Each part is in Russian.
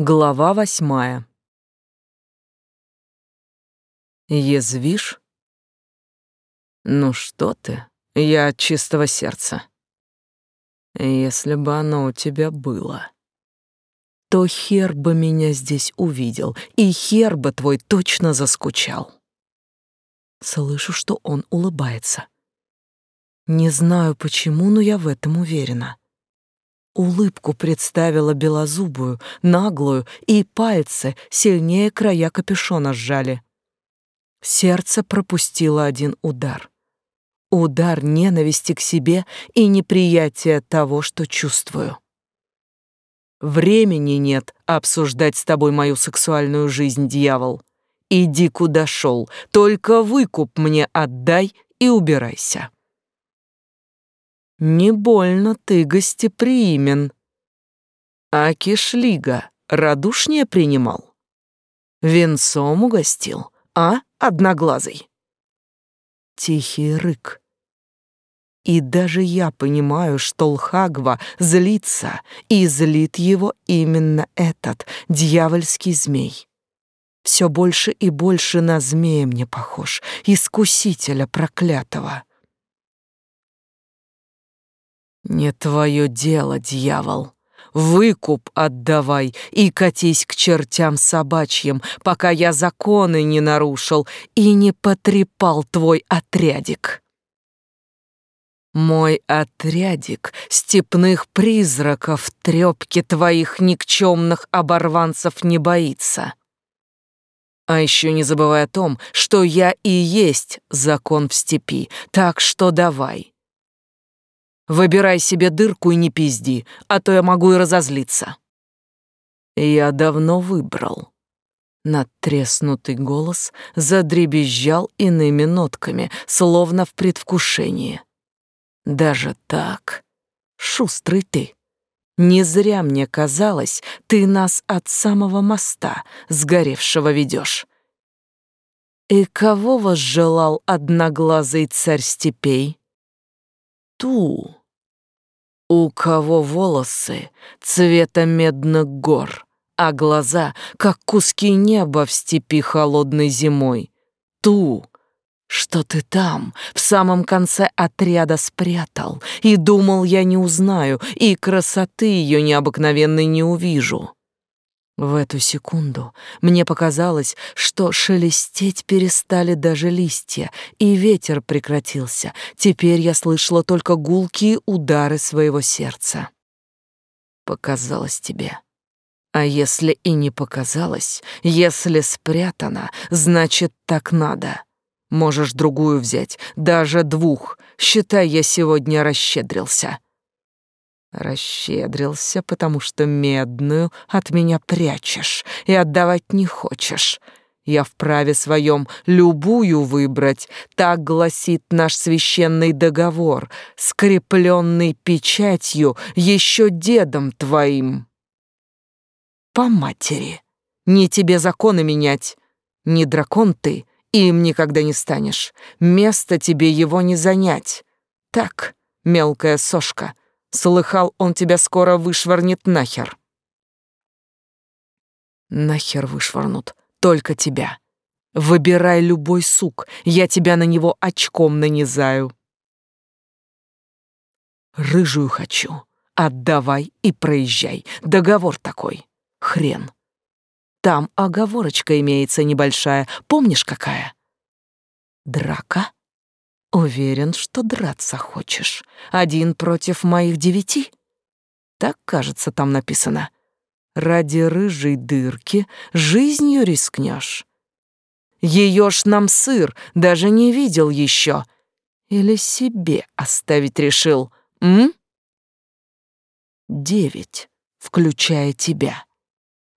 Глава восьмая. Язвишь? Ну что ты, я от чистого сердца. Если бы оно у тебя было, то хер бы меня здесь увидел, и хер бы твой точно заскучал. Слышу, что он улыбается. Не знаю почему, но я в этом уверена. Улыбку представила белозубую, наглую, и пальцы сильнее края капюшона сжали. Сердце пропустило один удар. Удар ненависти к себе и неприятия того, что чувствую. Времени нет обсуждать с тобой мою сексуальную жизнь, дьявол. Иди куда шел, только выкуп мне отдай и убирайся. Не больно ты гостеприимен. А кишлига радушнее принимал? Венцом угостил, а, одноглазый? Тихий рык. И даже я понимаю, что Лхагва злится, и злит его именно этот дьявольский змей. Все больше и больше на змея мне похож, искусителя проклятого. Не твое дело, дьявол. Выкуп отдавай и катись к чертям собачьим, пока я законы не нарушил и не потрепал твой отрядик. Мой отрядик степных призраков трёпки твоих никчемных оборванцев не боится. А еще не забывай о том, что я и есть закон в степи, так что давай, Выбирай себе дырку и не пизди, а то я могу и разозлиться. Я давно выбрал. Надтреснутый голос задребезжал иными нотками, словно в предвкушении. Даже так? Шустрый ты. Не зря мне казалось, ты нас от самого моста сгоревшего ведешь. И кого возжелал одноглазый царь степей? Ту, у кого волосы цвета медных гор, а глаза, как куски неба в степи холодной зимой. Ту, что ты там, в самом конце отряда спрятал, и думал, я не узнаю, и красоты ее необыкновенной не увижу. В эту секунду мне показалось, что шелестеть перестали даже листья, и ветер прекратился. Теперь я слышала только гулкие удары своего сердца. Показалось тебе. А если и не показалось, если спрятано, значит, так надо. Можешь другую взять, даже двух. Считай, я сегодня расщедрился. Расщедрился, потому что медную от меня прячешь и отдавать не хочешь. Я вправе своем любую выбрать, так гласит наш священный договор, скрепленный печатью еще дедом твоим. По матери, не тебе законы менять, не дракон ты, им никогда не станешь, место тебе его не занять. Так, мелкая сошка, Слыхал, он тебя скоро вышвырнет нахер. Нахер вышвырнут, только тебя. Выбирай любой сук, я тебя на него очком нанизаю. Рыжую хочу. Отдавай и проезжай. Договор такой. Хрен. Там оговорочка имеется небольшая. Помнишь, какая? Драка? Уверен, что драться хочешь. Один против моих девяти? Так, кажется, там написано. Ради рыжей дырки жизнью рискнешь. Ее ж нам сыр даже не видел еще. Или себе оставить решил, м? Девять, включая тебя.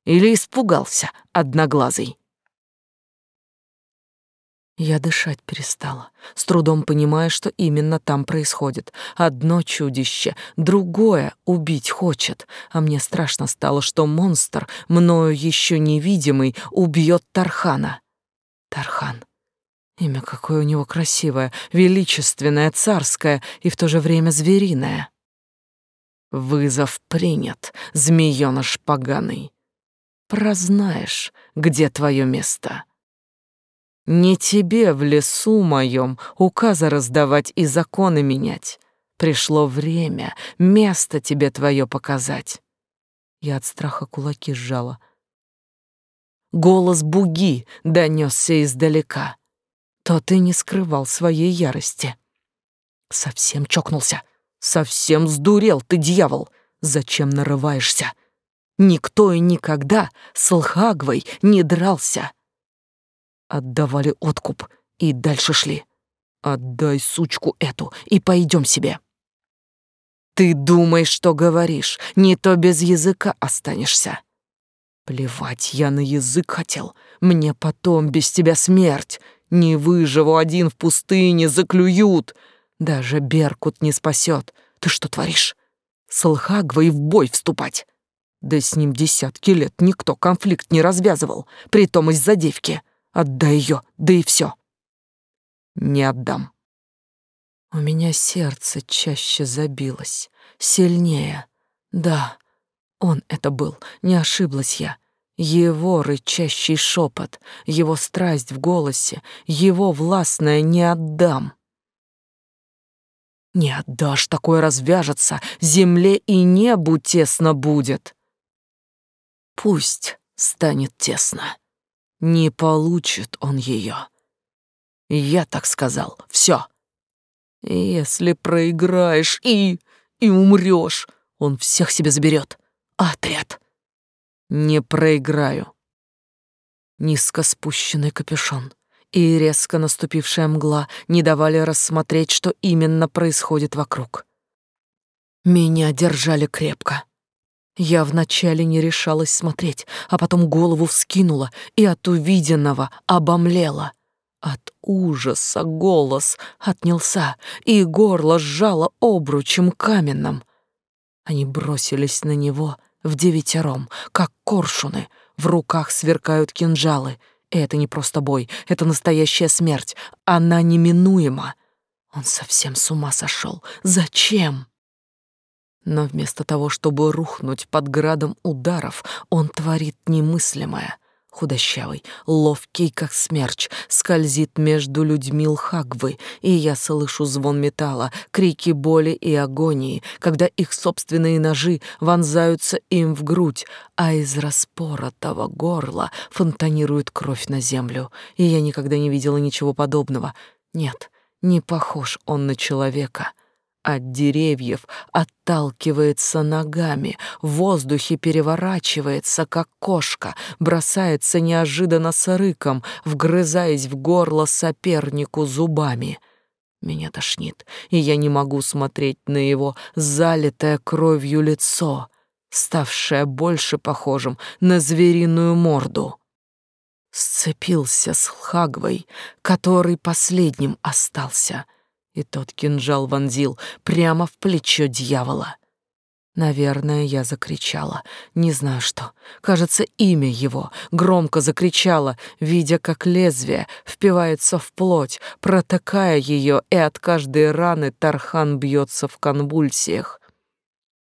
Или испугался, одноглазый. Я дышать перестала, с трудом понимая, что именно там происходит. Одно чудище, другое убить хочет, а мне страшно стало, что монстр, мною еще невидимый, убьет Тархана. Тархан. Имя какое у него красивое, величественное, царское и в то же время звериное. Вызов принят, змеёныш поганый. прознаешь, где твое место. Не тебе в лесу моем указы раздавать и законы менять. Пришло время место тебе твое показать. Я от страха кулаки сжала. Голос буги донесся издалека. То ты не скрывал своей ярости. Совсем чокнулся, совсем сдурел ты, дьявол. Зачем нарываешься? Никто и никогда с Лхагвой не дрался. Отдавали откуп и дальше шли. Отдай сучку эту и пойдем себе. Ты думаешь, что говоришь, не то без языка останешься. Плевать я на язык хотел, мне потом без тебя смерть. Не выживу один в пустыне, заклюют. Даже Беркут не спасет. Ты что творишь? С Лхагвой в бой вступать? Да с ним десятки лет никто конфликт не развязывал, притом из-за девки. Отдай ее, да и все. Не отдам. У меня сердце чаще забилось, сильнее. Да, он это был, не ошиблась я. Его рычащий шепот, его страсть в голосе, его властное «не отдам». Не отдашь, такое развяжется, земле и небу тесно будет. Пусть станет тесно. Не получит он ее. Я так сказал, все. Если проиграешь и... и умрешь, он всех себе заберет. Отряд. Не проиграю. Низко спущенный капюшон и резко наступившая мгла не давали рассмотреть, что именно происходит вокруг. Меня держали крепко. Я вначале не решалась смотреть, а потом голову вскинула и от увиденного обомлела. От ужаса голос отнялся, и горло сжало обручем каменным. Они бросились на него в девятером, как коршуны, в руках сверкают кинжалы — это не просто бой, это настоящая смерть. Она неминуема. Он совсем с ума сошел. Зачем? Но вместо того, чтобы рухнуть под градом ударов, он творит немыслимое худощавый, ловкий, как смерч, скользит между людьми Лхагвы, и я слышу звон металла, крики боли и агонии, когда их собственные ножи вонзаются им в грудь, а из распоротого горла фонтанирует кровь на землю. И я никогда не видела ничего подобного. Нет, не похож он на человека от деревьев отталкивается ногами, в воздухе переворачивается, как кошка, бросается неожиданно с рыком, вгрызаясь в горло сопернику зубами. Меня тошнит, и я не могу смотреть на его залитое кровью лицо, ставшее больше похожим на звериную морду. Сцепился с Хагвой, который последним остался — и тот кинжал вонзил прямо в плечо дьявола. Наверное, я закричала, не знаю что. Кажется, имя его громко закричала, видя, как лезвие впивается в плоть, протыкая ее, и от каждой раны Тархан бьется в конвульсиях.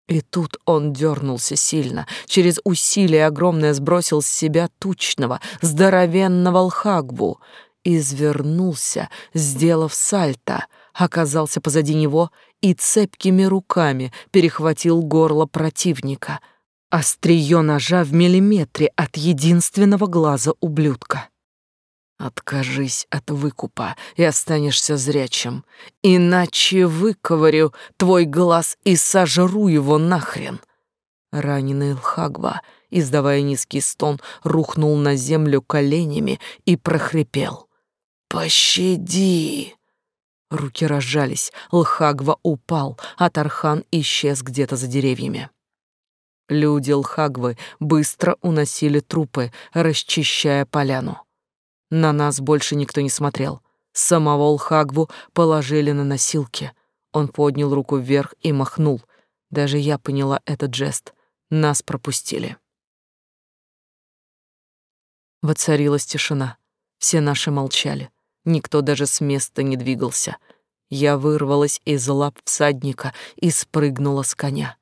И тут он дернулся сильно, через усилие огромное сбросил с себя тучного, здоровенного лхагбу, извернулся, сделав сальто — оказался позади него и цепкими руками перехватил горло противника. Острие ножа в миллиметре от единственного глаза ублюдка. Откажись от выкупа и останешься зрячим, иначе выковырю твой глаз и сожру его нахрен. Раненый Лхагва, издавая низкий стон, рухнул на землю коленями и прохрипел. «Пощади!» Руки разжались, Лхагва упал, а Тархан исчез где-то за деревьями. Люди Лхагвы быстро уносили трупы, расчищая поляну. На нас больше никто не смотрел. Самого Лхагву положили на носилки. Он поднял руку вверх и махнул. Даже я поняла этот жест. Нас пропустили. Воцарилась тишина. Все наши молчали. Никто даже с места не двигался. Я вырвалась из лап всадника и спрыгнула с коня.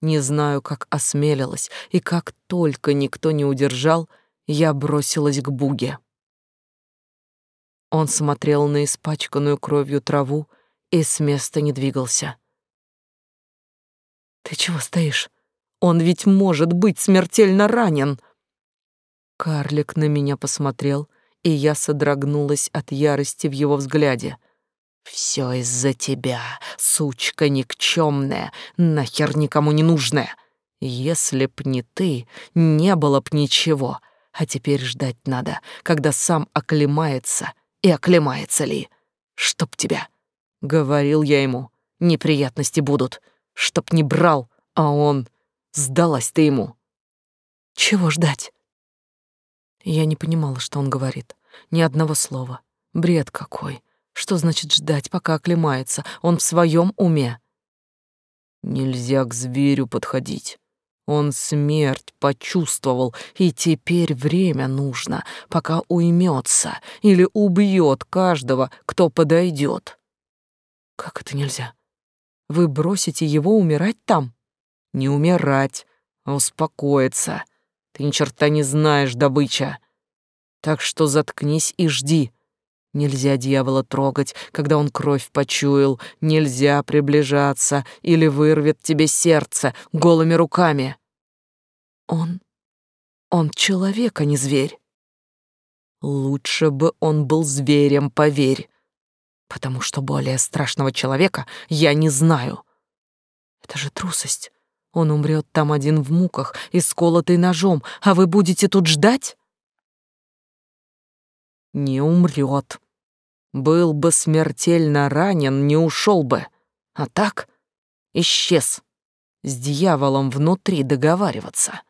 Не знаю, как осмелилась, и как только никто не удержал, я бросилась к Буге. Он смотрел на испачканную кровью траву и с места не двигался. «Ты чего стоишь? Он ведь может быть смертельно ранен!» Карлик на меня посмотрел, и я содрогнулась от ярости в его взгляде. Все из-за тебя, сучка никчемная, нахер никому не нужная. Если б не ты, не было б ничего. А теперь ждать надо, когда сам оклемается. И оклемается ли? Чтоб тебя. Говорил я ему, неприятности будут. Чтоб не брал, а он... Сдалась ты ему. Чего ждать? Я не понимала, что он говорит. Ни одного слова. Бред какой. Что значит ждать, пока оклемается? Он в своем уме. Нельзя к зверю подходить. Он смерть почувствовал, и теперь время нужно, пока уймется или убьет каждого, кто подойдет. Как это нельзя? Вы бросите его умирать там? Не умирать, а успокоиться. Ты ни черта не знаешь, добыча. Так что заткнись и жди. Нельзя дьявола трогать, когда он кровь почуял. Нельзя приближаться, или вырвет тебе сердце голыми руками. Он... он человек, а не зверь. Лучше бы он был зверем, поверь. Потому что более страшного человека я не знаю. Это же трусость. Он умрет там один в муках и сколотый ножом, а вы будете тут ждать? Не умрет. Был бы смертельно ранен, не ушел бы. А так исчез. С дьяволом внутри договариваться.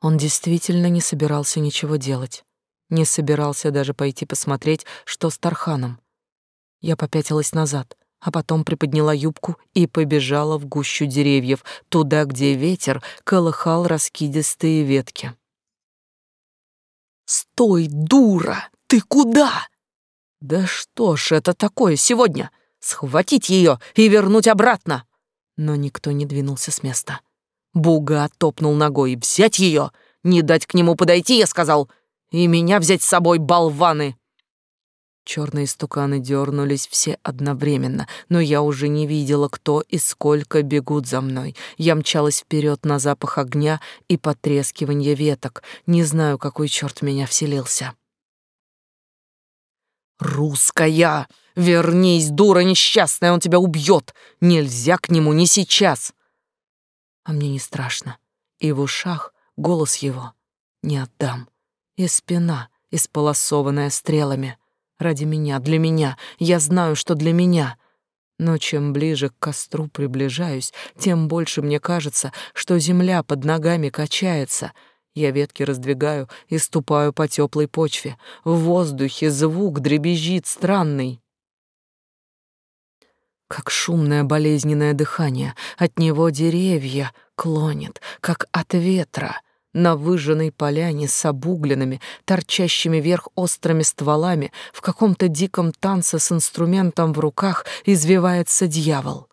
Он действительно не собирался ничего делать. Не собирался даже пойти посмотреть, что с Тарханом. Я попятилась назад, а потом приподняла юбку и побежала в гущу деревьев, туда, где ветер колыхал раскидистые ветки. «Стой, дура! Ты куда?» «Да что ж это такое сегодня? Схватить ее и вернуть обратно!» Но никто не двинулся с места. Буга топнул ногой. «Взять ее! Не дать к нему подойти, я сказал! И меня взять с собой, болваны!» Черные стуканы дернулись все одновременно, но я уже не видела, кто и сколько бегут за мной. Я мчалась вперед на запах огня и потрескивание веток. Не знаю, какой черт меня вселился. «Русская! Вернись, дура несчастная, он тебя убьет! Нельзя к нему, не сейчас!» А мне не страшно. И в ушах голос его «Не отдам!» И спина, исполосованная стрелами — Ради меня, для меня. Я знаю, что для меня. Но чем ближе к костру приближаюсь, тем больше мне кажется, что земля под ногами качается. Я ветки раздвигаю и ступаю по теплой почве. В воздухе звук дребезжит странный. Как шумное болезненное дыхание, от него деревья клонит, как от ветра — на выжженной поляне с обугленными, торчащими вверх острыми стволами, в каком-то диком танце с инструментом в руках извивается дьявол.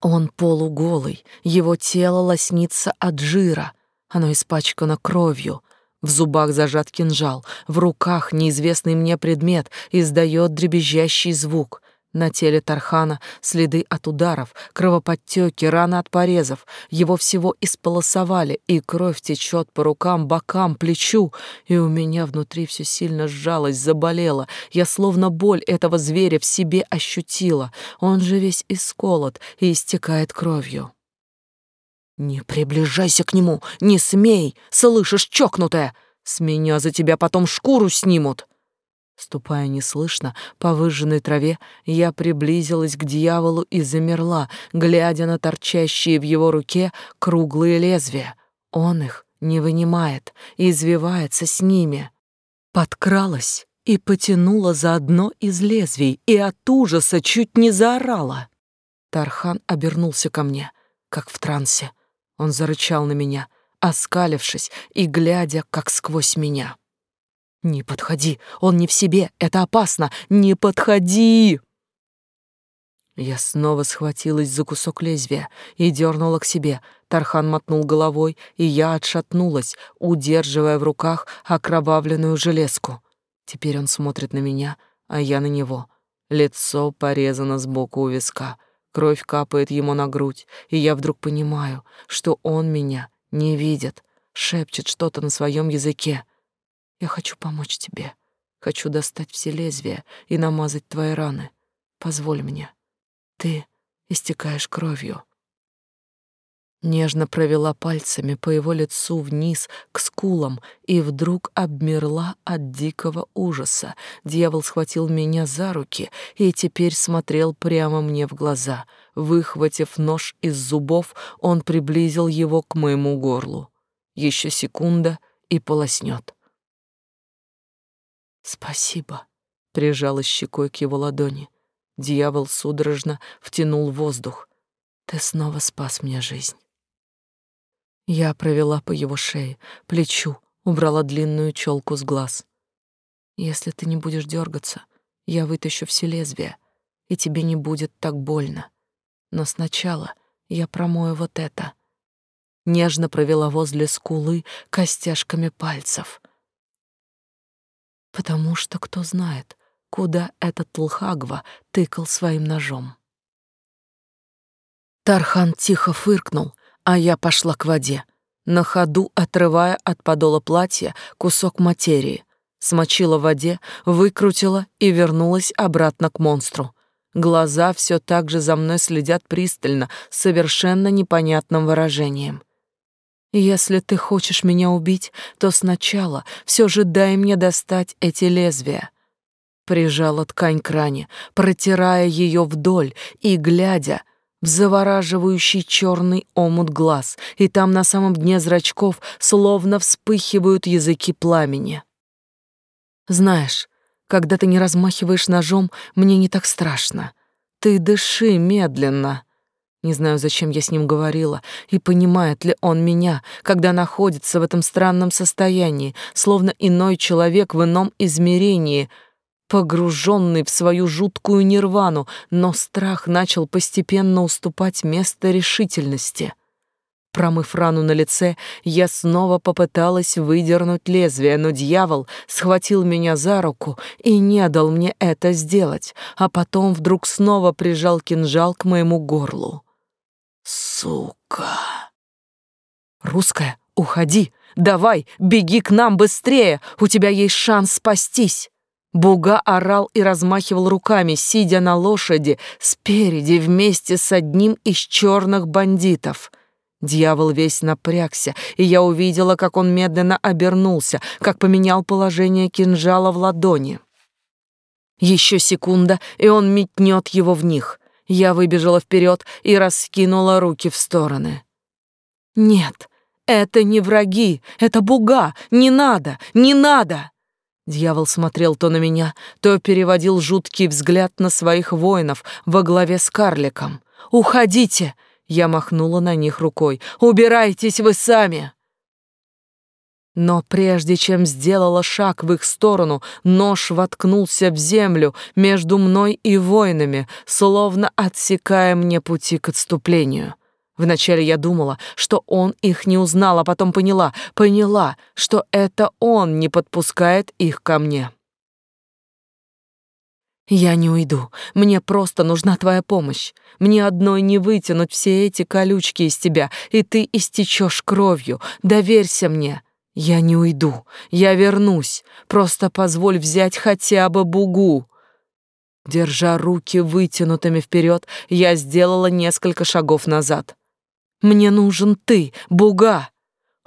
Он полуголый, его тело лоснится от жира, оно испачкано кровью, в зубах зажат кинжал, в руках неизвестный мне предмет издает дребезжащий звук. На теле Тархана следы от ударов, кровоподтеки, раны от порезов. Его всего исполосовали, и кровь течет по рукам, бокам, плечу. И у меня внутри все сильно сжалось, заболело. Я словно боль этого зверя в себе ощутила. Он же весь исколот и истекает кровью. «Не приближайся к нему! Не смей! Слышишь, чокнутая! С меня за тебя потом шкуру снимут!» Ступая неслышно по выжженной траве, я приблизилась к дьяволу и замерла, глядя на торчащие в его руке круглые лезвия. Он их не вынимает, извивается с ними. Подкралась и потянула за одно из лезвий, и от ужаса чуть не заорала. Тархан обернулся ко мне, как в трансе. Он зарычал на меня, оскалившись и глядя, как сквозь меня. «Не подходи, он не в себе, это опасно! Не подходи!» Я снова схватилась за кусок лезвия и дернула к себе. Тархан мотнул головой, и я отшатнулась, удерживая в руках окровавленную железку. Теперь он смотрит на меня, а я на него. Лицо порезано сбоку у виска. Кровь капает ему на грудь, и я вдруг понимаю, что он меня не видит, шепчет что-то на своем языке. Я хочу помочь тебе. Хочу достать все лезвия и намазать твои раны. Позволь мне. Ты истекаешь кровью. Нежно провела пальцами по его лицу вниз к скулам и вдруг обмерла от дикого ужаса. Дьявол схватил меня за руки и теперь смотрел прямо мне в глаза. Выхватив нож из зубов, он приблизил его к моему горлу. Еще секунда и полоснет. «Спасибо», — прижала щекой к его ладони. Дьявол судорожно втянул воздух. «Ты снова спас мне жизнь». Я провела по его шее, плечу, убрала длинную челку с глаз. Если ты не будешь дергаться, я вытащу все лезвия, и тебе не будет так больно. Но сначала я промою вот это. Нежно провела возле скулы костяшками пальцев. Потому что кто знает, куда этот Лхагва тыкал своим ножом. Тархан тихо фыркнул, а я пошла к воде, на ходу отрывая от подола платья кусок материи, смочила в воде, выкрутила и вернулась обратно к монстру. Глаза все так же за мной следят пристально, совершенно непонятным выражением. Если ты хочешь меня убить, то сначала все же дай мне достать эти лезвия. Прижала ткань к ране, протирая ее вдоль и глядя, в завораживающий черный омут глаз, и там на самом дне зрачков словно вспыхивают языки пламени. Знаешь, когда ты не размахиваешь ножом, мне не так страшно. Ты дыши медленно. Не знаю, зачем я с ним говорила, и понимает ли он меня, когда находится в этом странном состоянии, словно иной человек в ином измерении — погруженный в свою жуткую нирвану, но страх начал постепенно уступать место решительности. Промыв рану на лице, я снова попыталась выдернуть лезвие, но дьявол схватил меня за руку и не дал мне это сделать, а потом вдруг снова прижал кинжал к моему горлу. Сука! Русская, уходи! Давай, беги к нам быстрее! У тебя есть шанс спастись! Буга орал и размахивал руками, сидя на лошади спереди вместе с одним из черных бандитов. Дьявол весь напрягся, и я увидела, как он медленно обернулся, как поменял положение кинжала в ладони. Еще секунда, и он метнет его в них. Я выбежала вперед и раскинула руки в стороны. «Нет, это не враги, это буга, не надо, не надо!» Дьявол смотрел то на меня, то переводил жуткий взгляд на своих воинов во главе с карликом. «Уходите!» — я махнула на них рукой. «Убирайтесь вы сами!» Но прежде чем сделала шаг в их сторону, нож воткнулся в землю между мной и воинами, словно отсекая мне пути к отступлению. Вначале я думала, что он их не узнал, а потом поняла, поняла, что это он не подпускает их ко мне. Я не уйду. Мне просто нужна твоя помощь. Мне одной не вытянуть все эти колючки из тебя, и ты истечешь кровью. Доверься мне. Я не уйду. Я вернусь. Просто позволь взять хотя бы бугу. Держа руки вытянутыми вперед, я сделала несколько шагов назад. Мне нужен ты, Буга.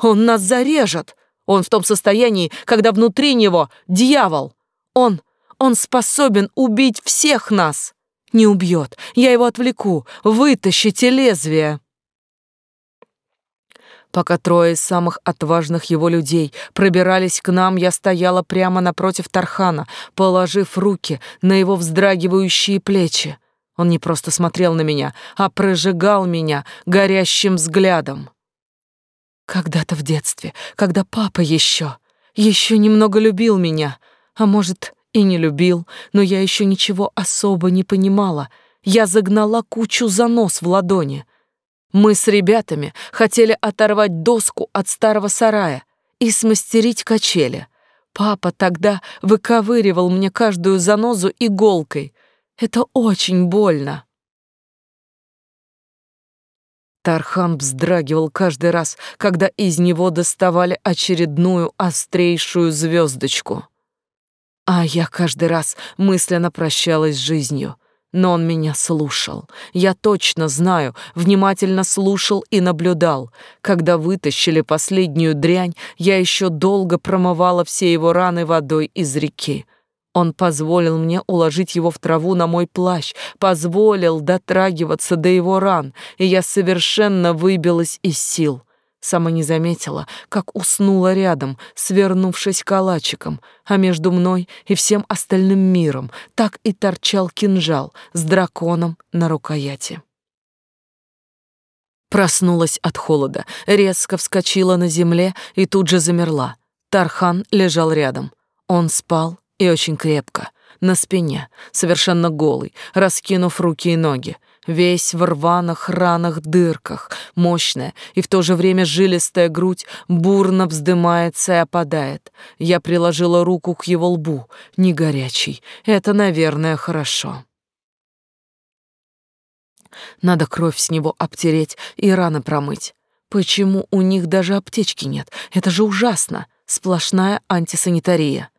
Он нас зарежет. Он в том состоянии, когда внутри него дьявол. Он, он способен убить всех нас. Не убьет. Я его отвлеку. Вытащите лезвие. Пока трое из самых отважных его людей пробирались к нам, я стояла прямо напротив Тархана, положив руки на его вздрагивающие плечи. Он не просто смотрел на меня, а прожигал меня горящим взглядом. Когда-то в детстве, когда папа еще, еще немного любил меня, а может и не любил, но я еще ничего особо не понимала, Я загнала кучу занос в ладони. Мы с ребятами хотели оторвать доску от старого сарая и смастерить качели. Папа тогда выковыривал мне каждую занозу иголкой. Это очень больно. Тархан вздрагивал каждый раз, когда из него доставали очередную острейшую звездочку. А я каждый раз мысленно прощалась с жизнью. Но он меня слушал. Я точно знаю, внимательно слушал и наблюдал. Когда вытащили последнюю дрянь, я еще долго промывала все его раны водой из реки. Он позволил мне уложить его в траву на мой плащ, позволил дотрагиваться до его ран, и я совершенно выбилась из сил. Сама не заметила, как уснула рядом, свернувшись калачиком, а между мной и всем остальным миром так и торчал кинжал с драконом на рукояти. Проснулась от холода, резко вскочила на земле и тут же замерла. Тархан лежал рядом. Он спал и очень крепко, на спине, совершенно голый, раскинув руки и ноги, весь в рваных ранах дырках, мощная и в то же время жилистая грудь бурно вздымается и опадает. Я приложила руку к его лбу, не горячий, это, наверное, хорошо. Надо кровь с него обтереть и раны промыть. Почему у них даже аптечки нет? Это же ужасно. Сплошная антисанитария.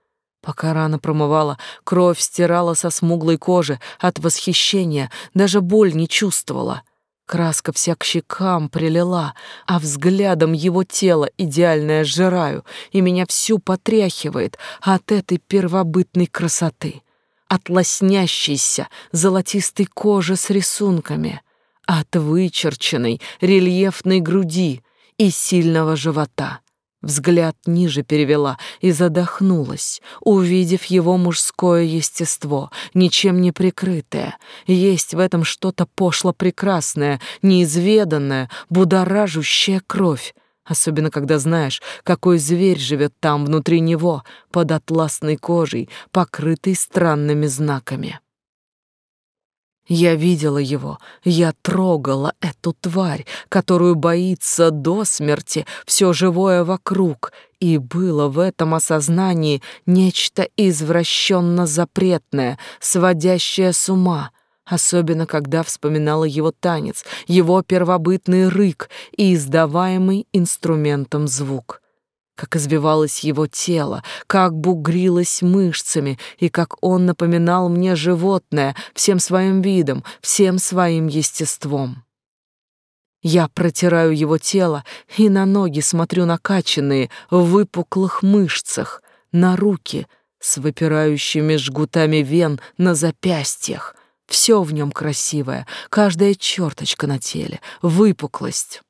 Пока рана промывала, кровь стирала со смуглой кожи, от восхищения даже боль не чувствовала. Краска вся к щекам прилила, а взглядом его тело идеальное сжираю, и меня всю потряхивает от этой первобытной красоты, от лоснящейся золотистой кожи с рисунками, от вычерченной рельефной груди и сильного живота. Взгляд ниже перевела и задохнулась, увидев его мужское естество, ничем не прикрытое. Есть в этом что-то пошло-прекрасное, неизведанное, будоражущая кровь. Особенно, когда знаешь, какой зверь живет там внутри него, под атласной кожей, покрытой странными знаками. Я видела его, я трогала эту тварь, которую боится до смерти все живое вокруг, и было в этом осознании нечто извращенно запретное, сводящее с ума, особенно когда вспоминала его танец, его первобытный рык и издаваемый инструментом звук как извивалось его тело, как бугрилось мышцами, и как он напоминал мне животное всем своим видом, всем своим естеством. Я протираю его тело и на ноги смотрю накачанные в выпуклых мышцах, на руки с выпирающими жгутами вен на запястьях. Все в нем красивое, каждая черточка на теле, выпуклость.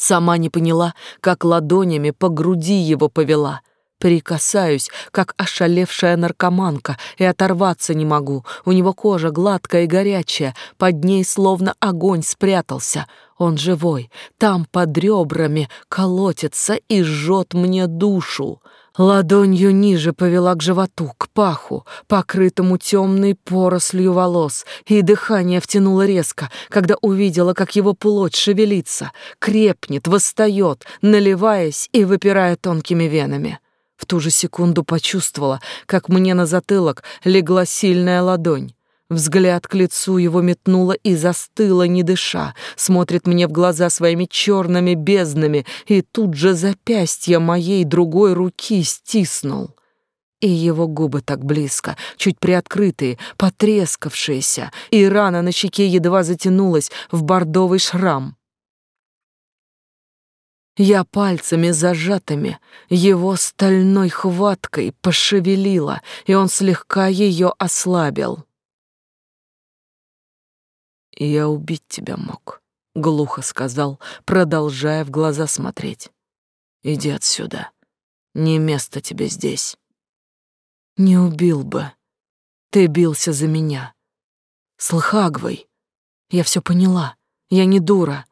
Сама не поняла, как ладонями по груди его повела. Прикасаюсь, как ошалевшая наркоманка, и оторваться не могу. У него кожа гладкая и горячая, под ней словно огонь спрятался. Он живой, там под ребрами колотится и жжет мне душу. Ладонью ниже повела к животу, к паху, покрытому темной порослью волос, и дыхание втянуло резко, когда увидела, как его плоть шевелится, крепнет, восстает, наливаясь и выпирая тонкими венами. В ту же секунду почувствовала, как мне на затылок легла сильная ладонь. Взгляд к лицу его метнуло и застыло, не дыша, смотрит мне в глаза своими черными безднами, и тут же запястье моей другой руки стиснул. И его губы так близко, чуть приоткрытые, потрескавшиеся, и рана на щеке едва затянулась в бордовый шрам. Я пальцами зажатыми его стальной хваткой пошевелила, и он слегка ее ослабил. «Я убить тебя мог», — глухо сказал, продолжая в глаза смотреть. «Иди отсюда. Не место тебе здесь». «Не убил бы. Ты бился за меня. С. Я все поняла. Я не дура».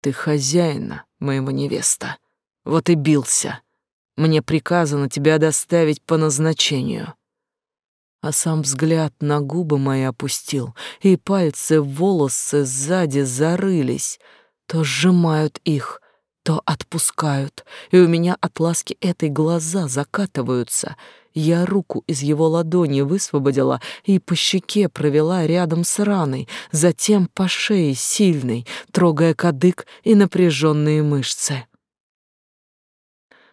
«Ты хозяина моего невеста. Вот и бился. Мне приказано тебя доставить по назначению. А сам взгляд на губы мои опустил, и пальцы в волосы сзади зарылись, то сжимают их, то отпускают, и у меня от ласки этой глаза закатываются. Я руку из его ладони высвободила и по щеке провела рядом с раной, затем по шее сильной, трогая кадык и напряженные мышцы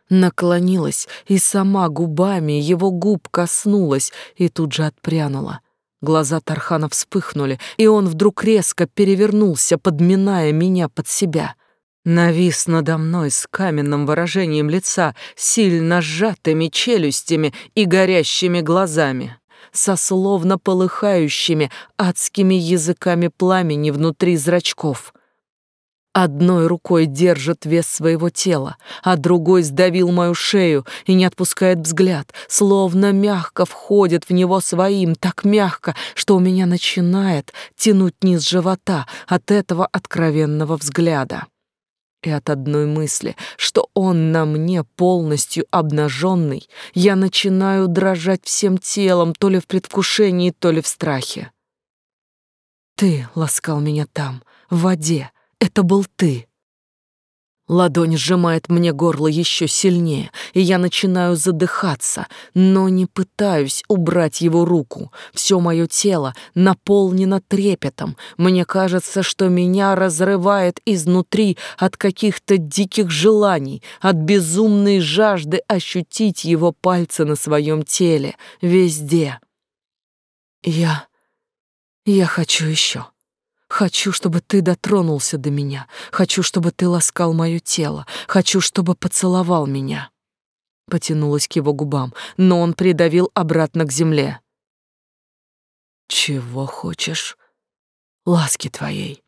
наклонилась и сама губами его губ коснулась и тут же отпрянула. Глаза Тархана вспыхнули, и он вдруг резко перевернулся, подминая меня под себя. Навис надо мной с каменным выражением лица, сильно сжатыми челюстями и горящими глазами, со словно полыхающими адскими языками пламени внутри зрачков — Одной рукой держит вес своего тела, а другой сдавил мою шею и не отпускает взгляд, словно мягко входит в него своим, так мягко, что у меня начинает тянуть низ живота от этого откровенного взгляда. И от одной мысли, что он на мне полностью обнаженный, я начинаю дрожать всем телом, то ли в предвкушении, то ли в страхе. Ты ласкал меня там, в воде, это был ты. Ладонь сжимает мне горло еще сильнее, и я начинаю задыхаться, но не пытаюсь убрать его руку. Все мое тело наполнено трепетом. Мне кажется, что меня разрывает изнутри от каких-то диких желаний, от безумной жажды ощутить его пальцы на своем теле, везде. Я... я хочу еще. Хочу, чтобы ты дотронулся до меня. Хочу, чтобы ты ласкал мое тело. Хочу, чтобы поцеловал меня. Потянулась к его губам, но он придавил обратно к земле. Чего хочешь? Ласки твоей.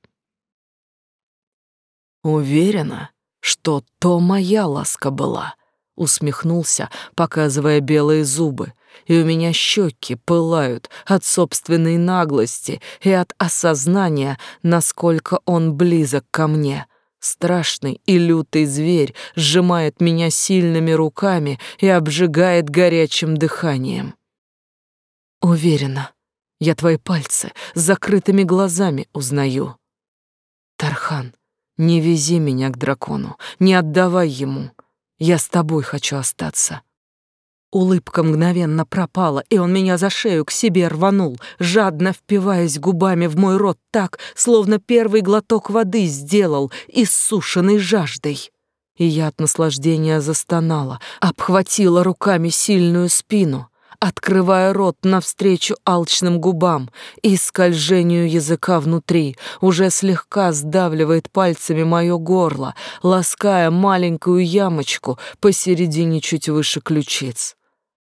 Уверена, что то моя ласка была, усмехнулся, показывая белые зубы, и у меня щеки пылают от собственной наглости и от осознания, насколько он близок ко мне. Страшный и лютый зверь сжимает меня сильными руками и обжигает горячим дыханием. Уверена, я твои пальцы с закрытыми глазами узнаю. Тархан, не вези меня к дракону, не отдавай ему. Я с тобой хочу остаться. Улыбка мгновенно пропала, и он меня за шею к себе рванул, жадно впиваясь губами в мой рот так, словно первый глоток воды сделал, иссушенный жаждой. И я от наслаждения застонала, обхватила руками сильную спину, открывая рот навстречу алчным губам и скольжению языка внутри, уже слегка сдавливает пальцами мое горло, лаская маленькую ямочку посередине чуть выше ключиц.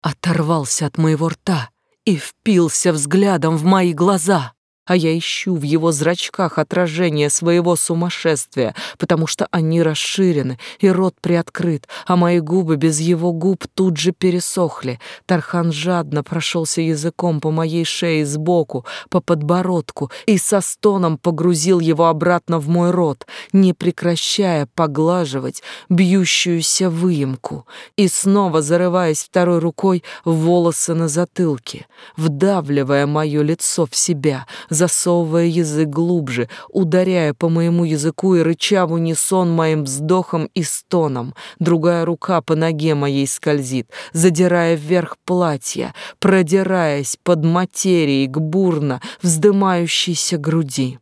Оторвался от моего рта и впился взглядом в мои глаза а я ищу в его зрачках отражение своего сумасшествия, потому что они расширены и рот приоткрыт, а мои губы без его губ тут же пересохли. Тархан жадно прошелся языком по моей шее сбоку, по подбородку и со стоном погрузил его обратно в мой рот, не прекращая поглаживать бьющуюся выемку и снова зарываясь второй рукой в волосы на затылке, вдавливая мое лицо в себя, засовывая язык глубже, ударяя по моему языку и рыча в унисон моим вздохом и стоном. Другая рука по ноге моей скользит, задирая вверх платья, продираясь под материей к бурно вздымающейся груди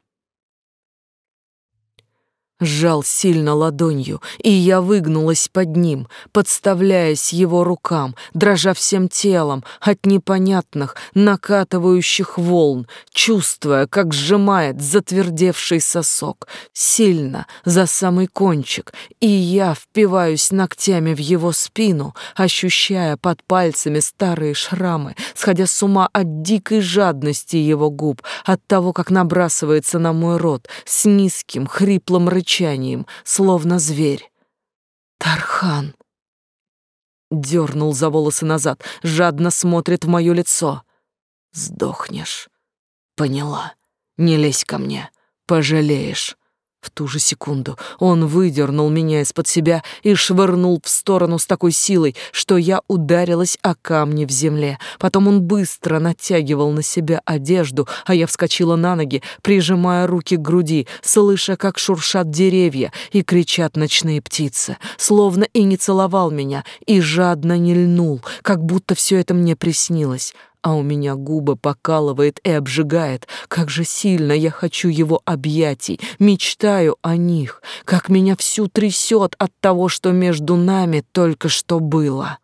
сжал сильно ладонью, и я выгнулась под ним, подставляясь его рукам, дрожа всем телом от непонятных, накатывающих волн, чувствуя, как сжимает затвердевший сосок, сильно за самый кончик, и я впиваюсь ногтями в его спину, ощущая под пальцами старые шрамы, сходя с ума от дикой жадности его губ, от того, как набрасывается на мой рот с низким, хриплым рычанием, рычанием, словно зверь. «Тархан!» Дернул за волосы назад, жадно смотрит в мое лицо. «Сдохнешь. Поняла. Не лезь ко мне. Пожалеешь. В ту же секунду он выдернул меня из-под себя и швырнул в сторону с такой силой, что я ударилась о камни в земле. Потом он быстро натягивал на себя одежду, а я вскочила на ноги, прижимая руки к груди, слыша, как шуршат деревья и кричат ночные птицы. Словно и не целовал меня, и жадно не льнул, как будто все это мне приснилось а у меня губы покалывает и обжигает. Как же сильно я хочу его объятий, мечтаю о них, как меня всю трясет от того, что между нами только что было.